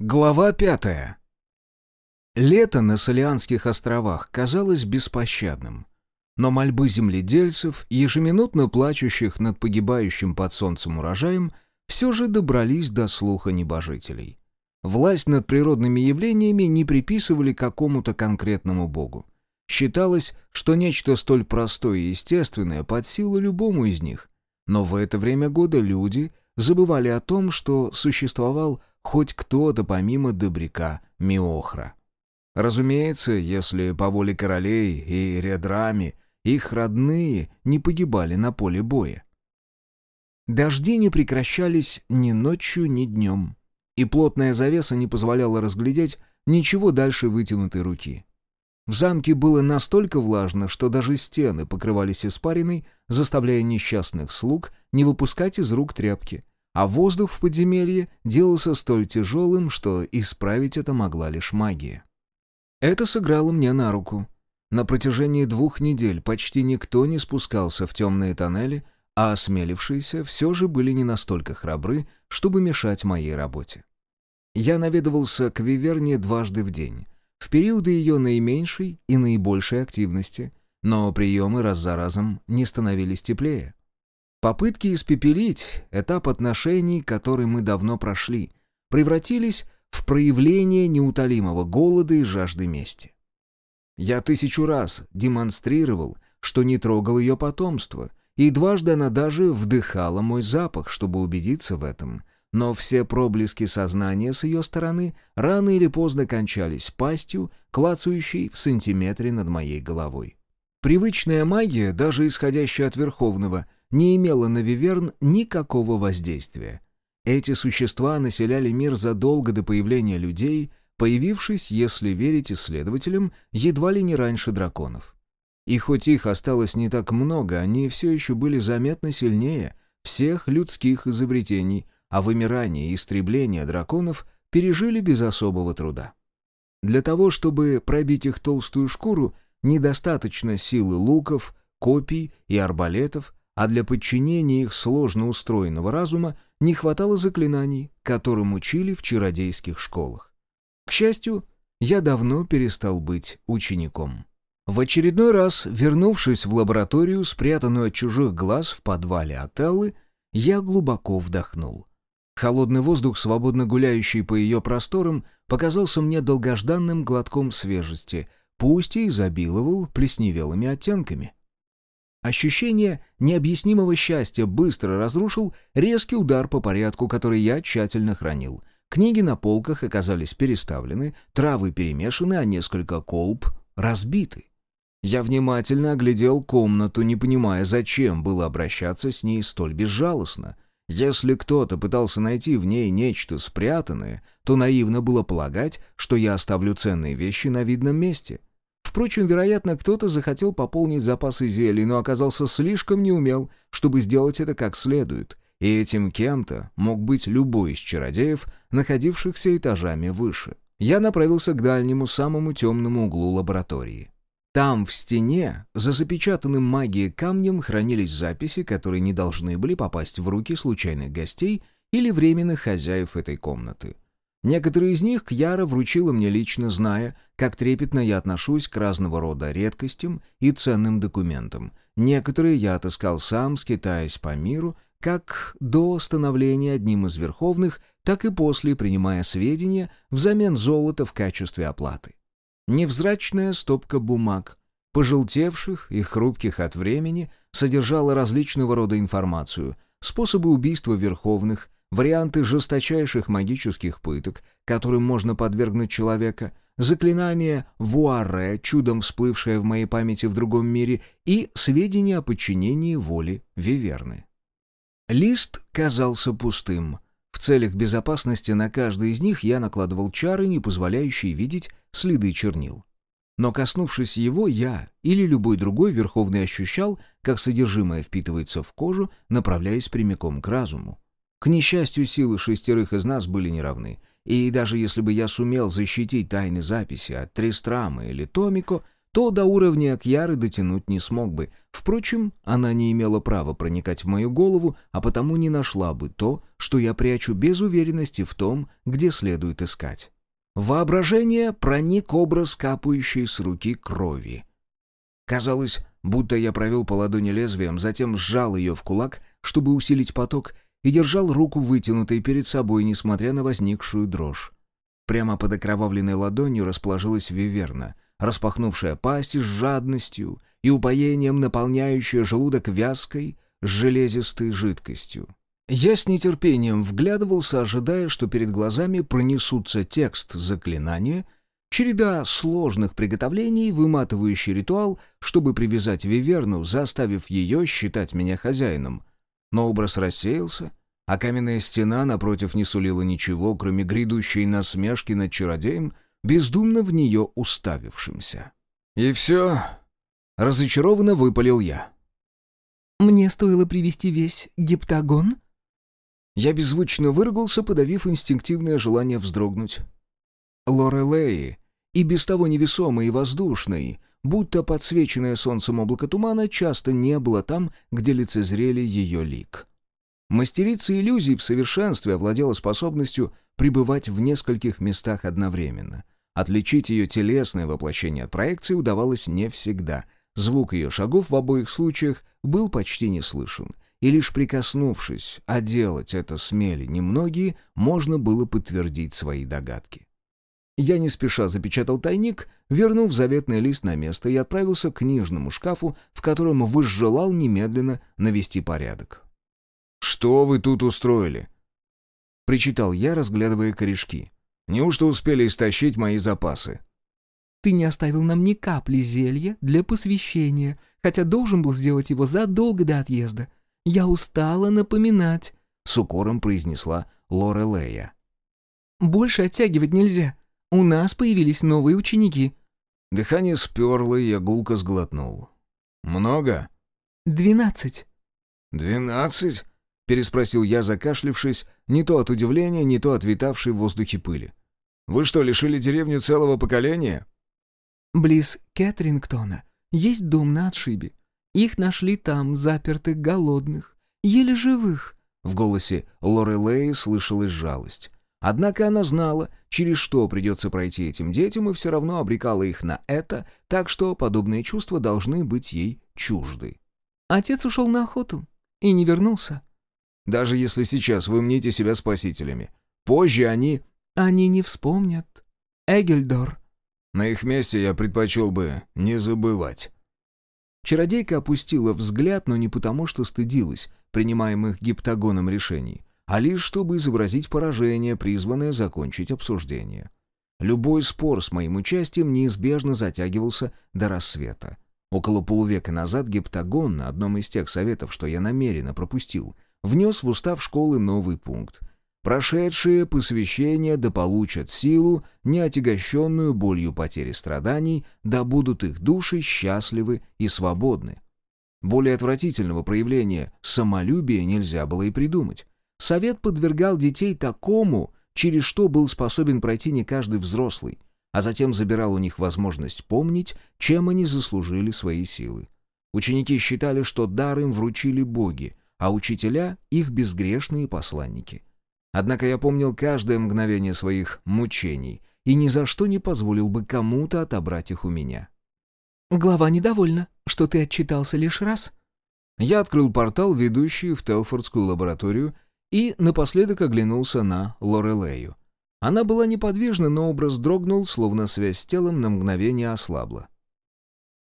Глава пятая. Лето на Солианских островах казалось беспощадным. Но мольбы земледельцев, ежеминутно плачущих над погибающим под солнцем урожаем, все же добрались до слуха небожителей. Власть над природными явлениями не приписывали какому-то конкретному богу. Считалось, что нечто столь простое и естественное под силу любому из них. Но в это время года люди забывали о том, что существовал хоть кто-то помимо добряка Миохра. Разумеется, если по воле королей и редрами их родные не погибали на поле боя. Дожди не прекращались ни ночью, ни днем, и плотная завеса не позволяла разглядеть ничего дальше вытянутой руки. В замке было настолько влажно, что даже стены покрывались испариной, заставляя несчастных слуг не выпускать из рук тряпки, а воздух в подземелье делался столь тяжелым, что исправить это могла лишь магия. Это сыграло мне на руку. На протяжении двух недель почти никто не спускался в темные тоннели, а осмелившиеся все же были не настолько храбры, чтобы мешать моей работе. Я наведывался к Виверне дважды в день, в периоды ее наименьшей и наибольшей активности, но приемы раз за разом не становились теплее. Попытки испепелить этап отношений, который мы давно прошли, превратились в проявление неутолимого голода и жажды мести. Я тысячу раз демонстрировал, что не трогал ее потомство, и дважды она даже вдыхала мой запах, чтобы убедиться в этом. Но все проблески сознания с ее стороны рано или поздно кончались пастью, клацающей в сантиметре над моей головой. Привычная магия, даже исходящая от Верховного — не имела на Виверн никакого воздействия. Эти существа населяли мир задолго до появления людей, появившись, если верить исследователям, едва ли не раньше драконов. И хоть их осталось не так много, они все еще были заметно сильнее всех людских изобретений, а вымирание и истребление драконов пережили без особого труда. Для того, чтобы пробить их толстую шкуру, недостаточно силы луков, копий и арбалетов, а для подчинения их сложно устроенного разума не хватало заклинаний, которым учили в чародейских школах. К счастью, я давно перестал быть учеником. В очередной раз, вернувшись в лабораторию, спрятанную от чужих глаз в подвале Отеллы, я глубоко вдохнул. Холодный воздух, свободно гуляющий по ее просторам, показался мне долгожданным глотком свежести, пусть и изобиловал плесневелыми оттенками. Ощущение необъяснимого счастья быстро разрушил резкий удар по порядку, который я тщательно хранил. Книги на полках оказались переставлены, травы перемешаны, а несколько колб разбиты. Я внимательно оглядел комнату, не понимая, зачем было обращаться с ней столь безжалостно. Если кто-то пытался найти в ней нечто спрятанное, то наивно было полагать, что я оставлю ценные вещи на видном месте — Впрочем, вероятно, кто-то захотел пополнить запасы зелий, но оказался слишком неумел, чтобы сделать это как следует. И этим кем-то мог быть любой из чародеев, находившихся этажами выше. Я направился к дальнему, самому темному углу лаборатории. Там, в стене, за запечатанным магией камнем, хранились записи, которые не должны были попасть в руки случайных гостей или временных хозяев этой комнаты. Некоторые из них Кьяра вручила мне лично, зная, как трепетно я отношусь к разного рода редкостям и ценным документам. Некоторые я отыскал сам, скитаясь по миру, как до становления одним из верховных, так и после, принимая сведения взамен золота в качестве оплаты. Невзрачная стопка бумаг, пожелтевших и хрупких от времени, содержала различного рода информацию, способы убийства верховных, варианты жесточайших магических пыток, которым можно подвергнуть человека, заклинание вуаре, чудом всплывшее в моей памяти в другом мире, и сведения о подчинении воли Виверны. Лист казался пустым. В целях безопасности на каждый из них я накладывал чары, не позволяющие видеть следы чернил. Но коснувшись его, я или любой другой Верховный ощущал, как содержимое впитывается в кожу, направляясь прямиком к разуму. К несчастью, силы шестерых из нас были неравны, и даже если бы я сумел защитить тайны записи от Тристрама или Томико, то до уровня Кьяры дотянуть не смог бы. Впрочем, она не имела права проникать в мою голову, а потому не нашла бы то, что я прячу без уверенности в том, где следует искать. Воображение проник образ капающей с руки крови. Казалось, будто я провел по ладони лезвием, затем сжал ее в кулак, чтобы усилить поток, и держал руку вытянутой перед собой, несмотря на возникшую дрожь. Прямо под окровавленной ладонью расположилась виверна, распахнувшая пасть с жадностью и упоением наполняющая желудок вязкой, железистой жидкостью. Я с нетерпением вглядывался, ожидая, что перед глазами пронесутся текст заклинания, череда сложных приготовлений, выматывающий ритуал, чтобы привязать Виверну, заставив ее считать меня хозяином. Но образ рассеялся, а каменная стена напротив не сулила ничего, кроме грядущей насмешки над чародеем, бездумно в нее уставившимся. «И все?» — разочарованно выпалил я. «Мне стоило привести весь гептагон?» Я беззвучно выругался, подавив инстинктивное желание вздрогнуть. Лорелеи, и без того невесомый и воздушный, будто подсвеченное солнцем облако тумана, часто не было там, где лицезрели ее лик. Мастерица иллюзий в совершенстве овладела способностью пребывать в нескольких местах одновременно. Отличить ее телесное воплощение от проекции удавалось не всегда. Звук ее шагов в обоих случаях был почти не слышен — и лишь прикоснувшись, а делать это смели немногие, можно было подтвердить свои догадки. Я не спеша запечатал тайник, вернув заветный лист на место и отправился к книжному шкафу, в котором возжелал немедленно навести порядок. «Что вы тут устроили?» — причитал я, разглядывая корешки. «Неужто успели истощить мои запасы?» «Ты не оставил нам ни капли зелья для посвящения, хотя должен был сделать его задолго до отъезда. Я устала напоминать», — с укором произнесла Лорелея. «Больше оттягивать нельзя. У нас появились новые ученики». Дыхание сперло, и я гулко сглотнул. «Много?» «Двенадцать». «Двенадцать?» — переспросил я, закашлившись, не то от удивления, не то от витавшей в воздухе пыли. «Вы что, лишили деревню целого поколения?» «Близ Кэтрингтона есть дом на отшибе. Их нашли там, запертых, голодных, еле живых». В голосе Лорелеи слышалась жалость. Однако она знала, через что придется пройти этим детям, и все равно обрекала их на это, так что подобные чувства должны быть ей чужды. «Отец ушел на охоту и не вернулся». «Даже если сейчас вы мните себя спасителями, позже они...» «Они не вспомнят. Эгельдор». «На их месте я предпочел бы не забывать». Чародейка опустила взгляд, но не потому, что стыдилась принимаемых гиптагоном решений, а лишь чтобы изобразить поражение, призванное закончить обсуждение. Любой спор с моим участием неизбежно затягивался до рассвета. Около полувека назад гиптагон на одном из тех советов, что я намеренно пропустил, внес в устав школы новый пункт. Прошедшие посвящения да получат силу, не отягощенную болью потери страданий, да будут их души счастливы и свободны. Более отвратительного проявления самолюбия нельзя было и придумать. Совет подвергал детей такому, через что был способен пройти не каждый взрослый, а затем забирал у них возможность помнить, чем они заслужили свои силы. Ученики считали, что дар им вручили боги, а учителя — их безгрешные посланники. Однако я помнил каждое мгновение своих мучений и ни за что не позволил бы кому-то отобрать их у меня. «Глава недовольна, что ты отчитался лишь раз». Я открыл портал, ведущий в Телфордскую лабораторию, и напоследок оглянулся на Лорелею. Она была неподвижна, но образ дрогнул, словно связь с телом на мгновение ослабла.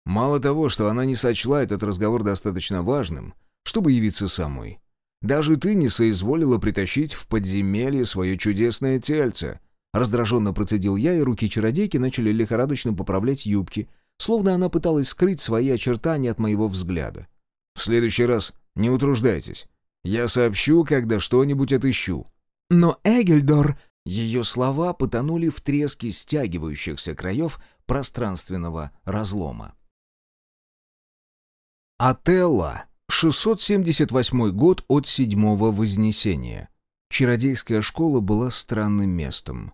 Мало того, что она не сочла этот разговор достаточно важным, чтобы явиться самой, даже ты не соизволила притащить в подземелье свое чудесное тельце». Раздраженно процедил я, и руки чародейки начали лихорадочно поправлять юбки, словно она пыталась скрыть свои очертания от моего взгляда. «В следующий раз не утруждайтесь. Я сообщу, когда что-нибудь отыщу». «Но Эгельдор...» Ее слова потонули в треске стягивающихся краев пространственного разлома. Ателла 678 год от седьмого Вознесения. Чародейская школа была странным местом.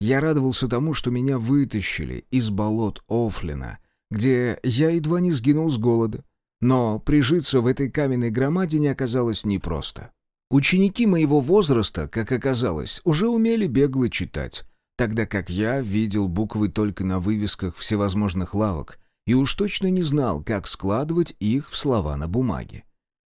Я радовался тому, что меня вытащили из болот Офлина, где я едва не сгинул с голода. Но прижиться в этой каменной громаде оказалось непросто. Ученики моего возраста, как оказалось, уже умели бегло читать, тогда как я видел буквы только на вывесках всевозможных лавок и уж точно не знал, как складывать их в слова на бумаге.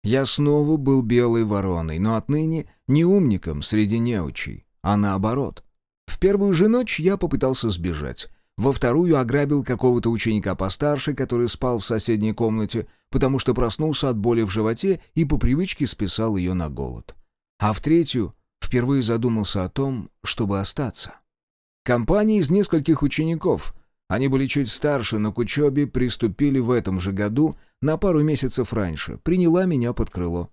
Я снова был белой вороной, но отныне не умником среди неучей, а наоборот. В первую же ночь я попытался сбежать, во вторую ограбил какого-то ученика постарше, который спал в соседней комнате, потому что проснулся от боли в животе и по привычке списал ее на голод. А в третью впервые задумался о том, чтобы остаться. Компания из нескольких учеников, они были чуть старше, но к учебе приступили в этом же году, на пару месяцев раньше, приняла меня под крыло.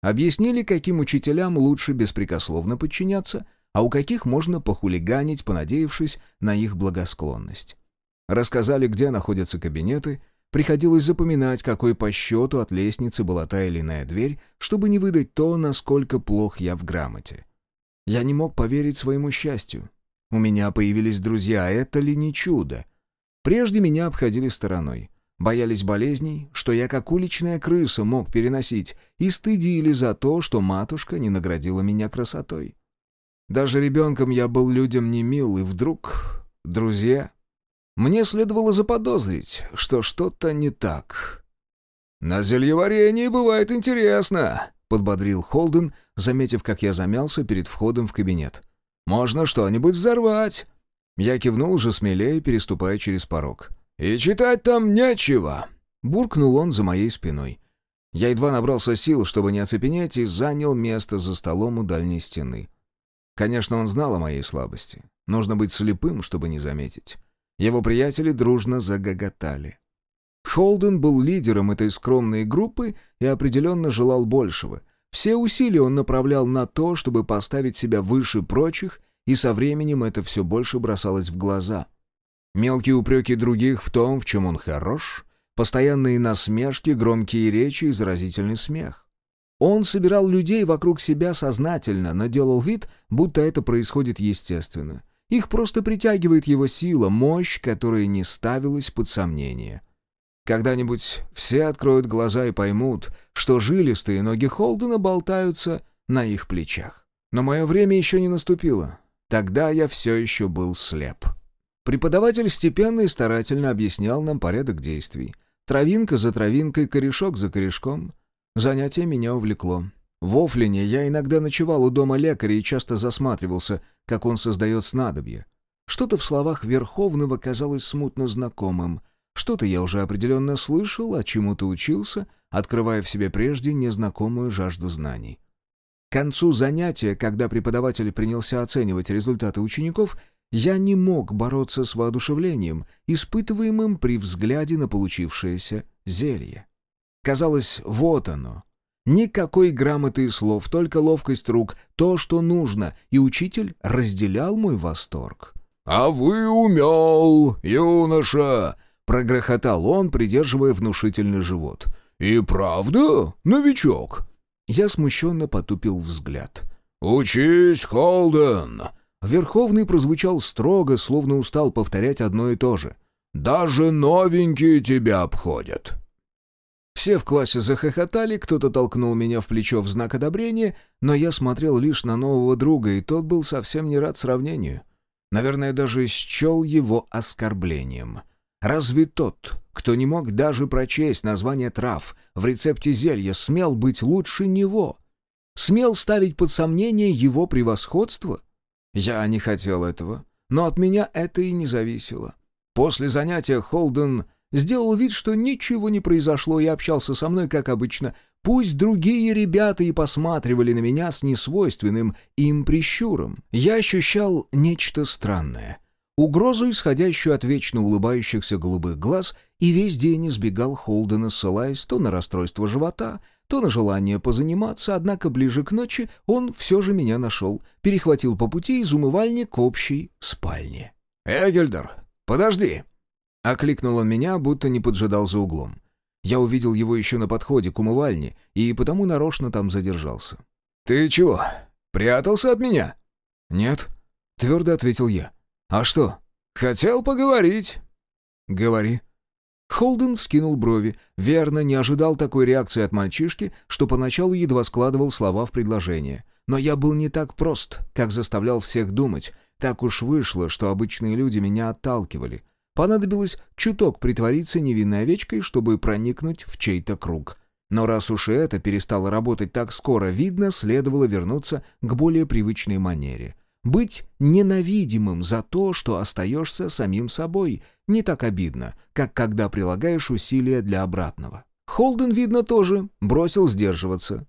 Объяснили, каким учителям лучше беспрекословно подчиняться — а у каких можно похулиганить, понадеявшись на их благосклонность. Рассказали, где находятся кабинеты, приходилось запоминать, какой по счету от лестницы была та или иная дверь, чтобы не выдать то, насколько плох я в грамоте. Я не мог поверить своему счастью. У меня появились друзья, а это ли не чудо? Прежде меня обходили стороной. Боялись болезней, что я как уличная крыса мог переносить, и стыдили за то, что матушка не наградила меня красотой. Даже ребенком я был людям не мил, и вдруг... Друзья... Мне следовало заподозрить, что что-то не так. «На зельеварении бывает интересно», — подбодрил Холден, заметив, как я замялся перед входом в кабинет. «Можно что-нибудь взорвать». Я кивнул уже смелее, переступая через порог. «И читать там нечего», — буркнул он за моей спиной. Я едва набрался сил, чтобы не оцепенеть, и занял место за столом у дальней стены. Конечно, он знал о моей слабости. Нужно быть слепым, чтобы не заметить. Его приятели дружно загоготали. Холден был лидером этой скромной группы и определенно желал большего. Все усилия он направлял на то, чтобы поставить себя выше прочих, и со временем это все больше бросалось в глаза. Мелкие упреки других в том, в чем он хорош, постоянные насмешки, громкие речи и заразительный смех. Он собирал людей вокруг себя сознательно, но делал вид, будто это происходит естественно. Их просто притягивает его сила, мощь, которая не ставилась под сомнение. Когда-нибудь все откроют глаза и поймут, что жилистые ноги Холдена болтаются на их плечах. Но мое время еще не наступило. Тогда я все еще был слеп. Преподаватель степенно и старательно объяснял нам порядок действий. Травинка за травинкой, корешок за корешком. Занятие меня увлекло. В Офлине я иногда ночевал у дома лекаря и часто засматривался, как он создает снадобье. Что-то в словах Верховного казалось смутно знакомым. Что-то я уже определенно слышал, а чему-то учился, открывая в себе прежде незнакомую жажду знаний. К концу занятия, когда преподаватель принялся оценивать результаты учеников, я не мог бороться с воодушевлением, испытываемым при взгляде на получившееся зелье. Казалось, вот оно. Никакой грамоты и слов, только ловкость рук, то, что нужно, и учитель разделял мой восторг. «А вы умел, юноша!» — прогрохотал он, придерживая внушительный живот. «И правда, новичок?» Я смущенно потупил взгляд. «Учись, Холден!» Верховный прозвучал строго, словно устал повторять одно и то же. «Даже новенькие тебя обходят!» Все в классе захохотали, кто-то толкнул меня в плечо в знак одобрения, но я смотрел лишь на нового друга, и тот был совсем не рад сравнению. Наверное, даже счел его оскорблением. Разве тот, кто не мог даже прочесть название трав в рецепте зелья, смел быть лучше него? Смел ставить под сомнение его превосходство? Я не хотел этого, но от меня это и не зависело. После занятия Холден Сделал вид, что ничего не произошло и общался со мной, как обычно. Пусть другие ребята и посматривали на меня с несвойственным им прищуром. Я ощущал нечто странное. Угрозу, исходящую от вечно улыбающихся голубых глаз, и весь день избегал Холдена, ссылаясь то на расстройство живота, то на желание позаниматься, однако ближе к ночи он все же меня нашел, перехватил по пути из умывальни к общей спальне. «Эгельдер, подожди!» Окликнул он меня, будто не поджидал за углом. Я увидел его еще на подходе к умывальне и потому нарочно там задержался. «Ты чего, прятался от меня?» «Нет», — твердо ответил я. «А что?» «Хотел поговорить». «Говори». Холден вскинул брови. Верно, не ожидал такой реакции от мальчишки, что поначалу едва складывал слова в предложение. Но я был не так прост, как заставлял всех думать. Так уж вышло, что обычные люди меня отталкивали. Понадобилось чуток притвориться невинной овечкой, чтобы проникнуть в чей-то круг. Но раз уж и это перестало работать так скоро, видно, следовало вернуться к более привычной манере. Быть ненавидимым за то, что остаешься самим собой, не так обидно, как когда прилагаешь усилия для обратного. Холден, видно, тоже бросил сдерживаться.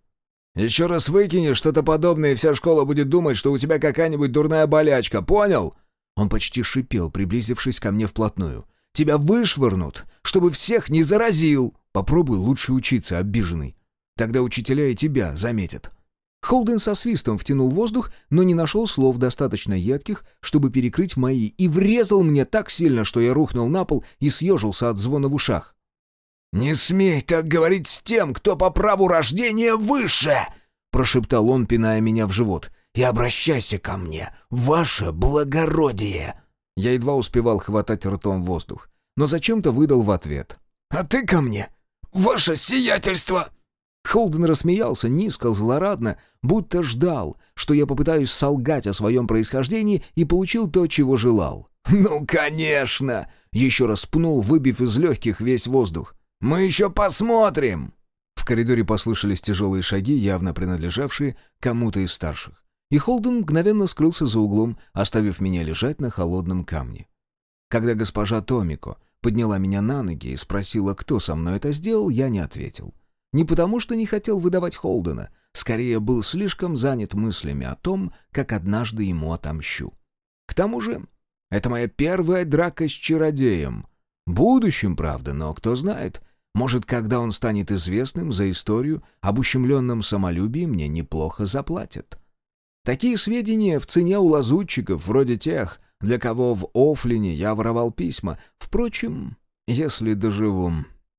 «Еще раз выкинешь что-то подобное, и вся школа будет думать, что у тебя какая-нибудь дурная болячка, понял?» Он почти шипел, приблизившись ко мне вплотную. «Тебя вышвырнут, чтобы всех не заразил!» «Попробуй лучше учиться, обиженный. Тогда учителя и тебя заметят». Холден со свистом втянул воздух, но не нашел слов достаточно едких, чтобы перекрыть мои, и врезал мне так сильно, что я рухнул на пол и съежился от звона в ушах. «Не смей так говорить с тем, кто по праву рождения выше!» — прошептал он, пиная меня в живот. «И обращайся ко мне, ваше благородие!» Я едва успевал хватать ртом воздух, но зачем-то выдал в ответ. «А ты ко мне, ваше сиятельство!» Холден рассмеялся низко, злорадно, будто ждал, что я попытаюсь солгать о своем происхождении и получил то, чего желал. «Ну, конечно!» — еще раз пнул, выбив из легких весь воздух. «Мы еще посмотрим!» В коридоре послышались тяжелые шаги, явно принадлежавшие кому-то из старших. И Холден мгновенно скрылся за углом, оставив меня лежать на холодном камне. Когда госпожа Томико подняла меня на ноги и спросила, кто со мной это сделал, я не ответил. Не потому, что не хотел выдавать Холдена, скорее был слишком занят мыслями о том, как однажды ему отомщу. К тому же, это моя первая драка с чародеем. Будущим, правда, но кто знает, может, когда он станет известным за историю об ущемленном самолюбии, мне неплохо заплатят. Такие сведения в цене у лазутчиков, вроде тех, для кого в Офлине я воровал письма. Впрочем, если доживу,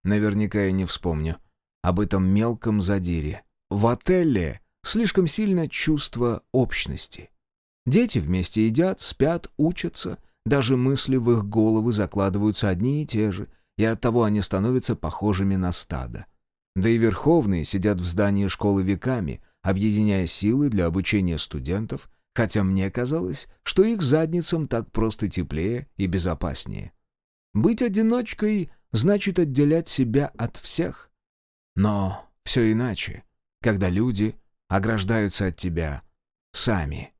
наверняка я не вспомню об этом мелком задире. В отеле слишком сильно чувство общности. Дети вместе едят, спят, учатся, даже мысли в их головы закладываются одни и те же — и оттого они становятся похожими на стадо. Да и верховные сидят в здании школы веками, объединяя силы для обучения студентов, хотя мне казалось, что их задницам так просто теплее и безопаснее. Быть одиночкой значит отделять себя от всех. Но все иначе, когда люди ограждаются от тебя сами.